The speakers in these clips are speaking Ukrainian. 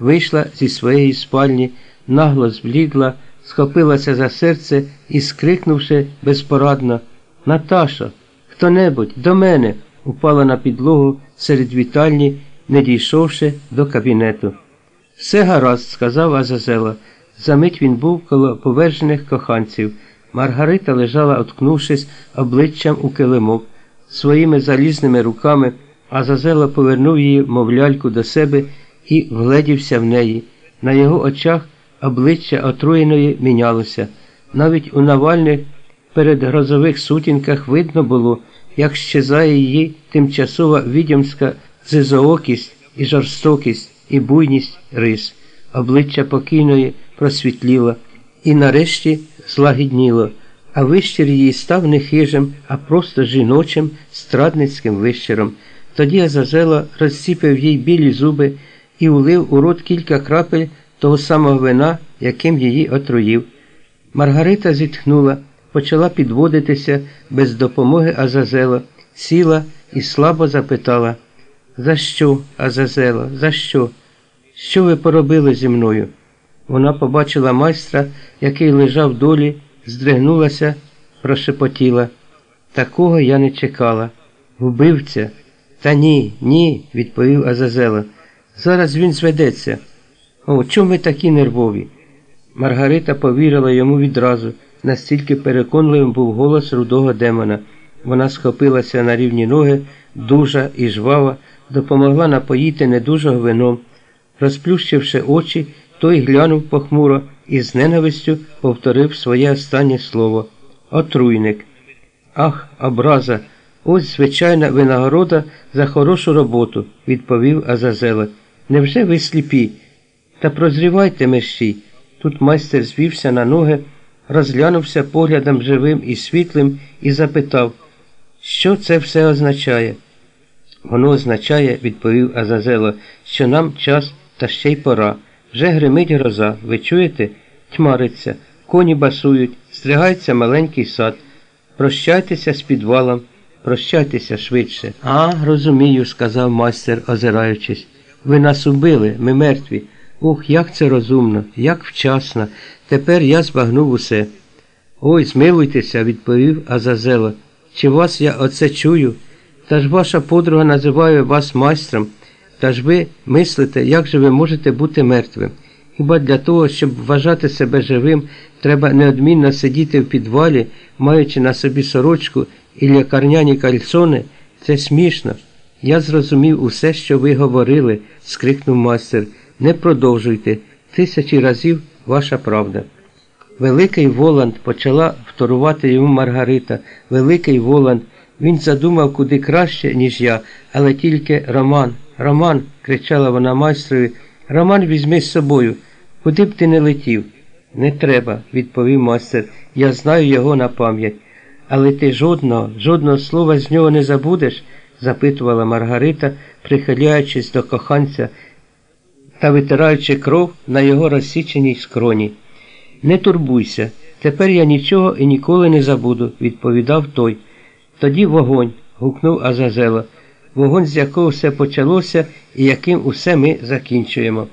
вийшла зі своєї спальні, нагло зблідла, схопилася за серце і, скрикнувши безпорадно Наташа, хто небудь до мене, упала на підлогу серед вітальні, не дійшовши до кабінету. Все гаразд, сказав Азазела. Замить він був коло повержених коханців. Маргарита лежала, откнувшись обличчям у килимок. Своїми залізними руками Азазела повернув її, мов ляльку, до себе і вгледівся в неї. На його очах обличчя отруєної мінялося. Навіть у навальних передгрозових сутінках видно було, як щезає її тимчасова відьомська зизоокість і жорстокість, і буйність рис. Обличчя покійної просвітліло і нарешті злагідніло, а вищир її став не хижим, а просто жіночим, страдницьким вищиром. Тоді Азазела розсіпив їй білі зуби і улив у рот кілька крапель того самого вина, яким її отруїв. Маргарита зітхнула, почала підводитися без допомоги Азазела, сіла і слабо запитала За що, Азазела, за що? Що ви поробили зі мною? Вона побачила майстра, який лежав долі, здригнулася, прошепотіла. Такого я не чекала. Вбивця. Та ні, ні, відповів Азазела. Зараз він зведеться. О, чому ви такі нервові? Маргарита повірила йому відразу, настільки переконливим був голос рудого демона. Вона схопилася на рівні ноги, дужа і жвава, допомогла напоїти недужого вином. Розплющивши очі, той глянув похмуро і з ненавистю повторив своє останнє слово Отруйник. Ах, образа! Ось звичайна винагорода за хорошу роботу, відповів Азазела. Невже ви сліпі? Та прозрівайте мерщій. Тут майстер звівся на ноги, розглянувся поглядом живим і світлим і запитав, що це все означає? Воно означає, відповів Азазело, що нам час та ще й пора. Вже гримить гроза, ви чуєте? Тьмариться, коні басують, стригається маленький сад. Прощайтеся з підвалом, прощайтеся швидше. А, розумію, сказав майстер, озираючись. Ви нас убили, ми мертві. Ух, як це розумно, як вчасно. Тепер я збагнув усе. Ой, змилуйтеся, відповів Азазело. Чи вас я оце чую? Та ж ваша подруга називає вас майстром. Та ж ви мислите, як же ви можете бути мертвим? Хіба для того, щоб вважати себе живим, треба неодмінно сидіти в підвалі, маючи на собі сорочку і лікарняні кальсони? Це смішно. Я зрозумів усе, що ви говорили, скрикнув майстер. Не продовжуйте. Тисячі разів ваша правда. Великий Воланд почала вторувати йому Маргарита. Великий Воланд. Він задумав куди краще, ніж я, але тільки Роман. Роман, кричала вона майстрові, Роман візьми з собою. Куди б ти не летів? Не треба, відповів майстер. Я знаю його на пам'ять. Але ти жодного, жодного слова з нього не забудеш? Запитувала Маргарита, прихиляючись до коханця та витираючи кров на його розсіченій скроні. Не турбуйся, тепер я нічого і ніколи не забуду, відповідав той. Тоді вогонь. гукнув Азазело вогонь, з якого все почалося і яким усе ми закінчуємо.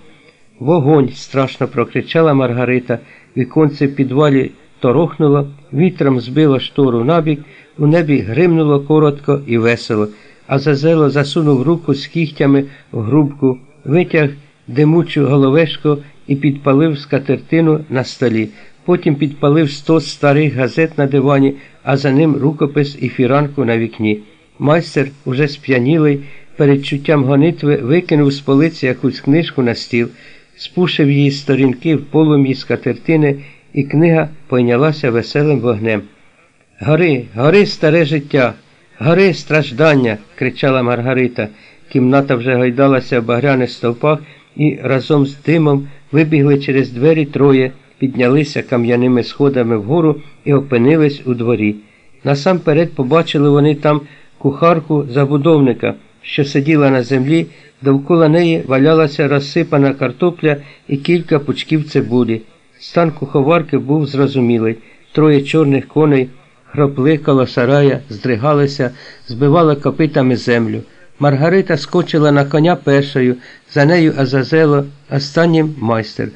Вогонь, страшно прокричала Маргарита, віконце в підвалі торохнуло, вітром збило штору набік, у небі гримнуло коротко і весело, а зазело засунув руку з кігтями в грубку, витяг димучу головешку і підпалив скатертину на столі. Потім підпалив стос старих газет на дивані, а за ним рукопис і фіранку на вікні. Майстер, уже сп'янілий, перед чуттям гонитви, викинув з полиці якусь книжку на стіл, спушив її сторінки в полум'ї скатертини, і книга пойнялася веселим вогнем. Гори, гори, старе життя, гори страждання, кричала Маргарита. Кімната вже гойдалася в багряних стовпах, і разом з димом вибігли через двері троє, піднялися кам'яними сходами вгору і опинились у дворі. Насамперед побачили вони там кухарку забудовника, що сиділа на землі, довкола неї валялася розсипана картопля і кілька пучків цибулі. Стан куховарки був зрозумілий. Троє чорних коней хропли сарая, здригалася, збивала копитами землю. Маргарита скочила на коня першою, за нею Азазело, останнім майстер.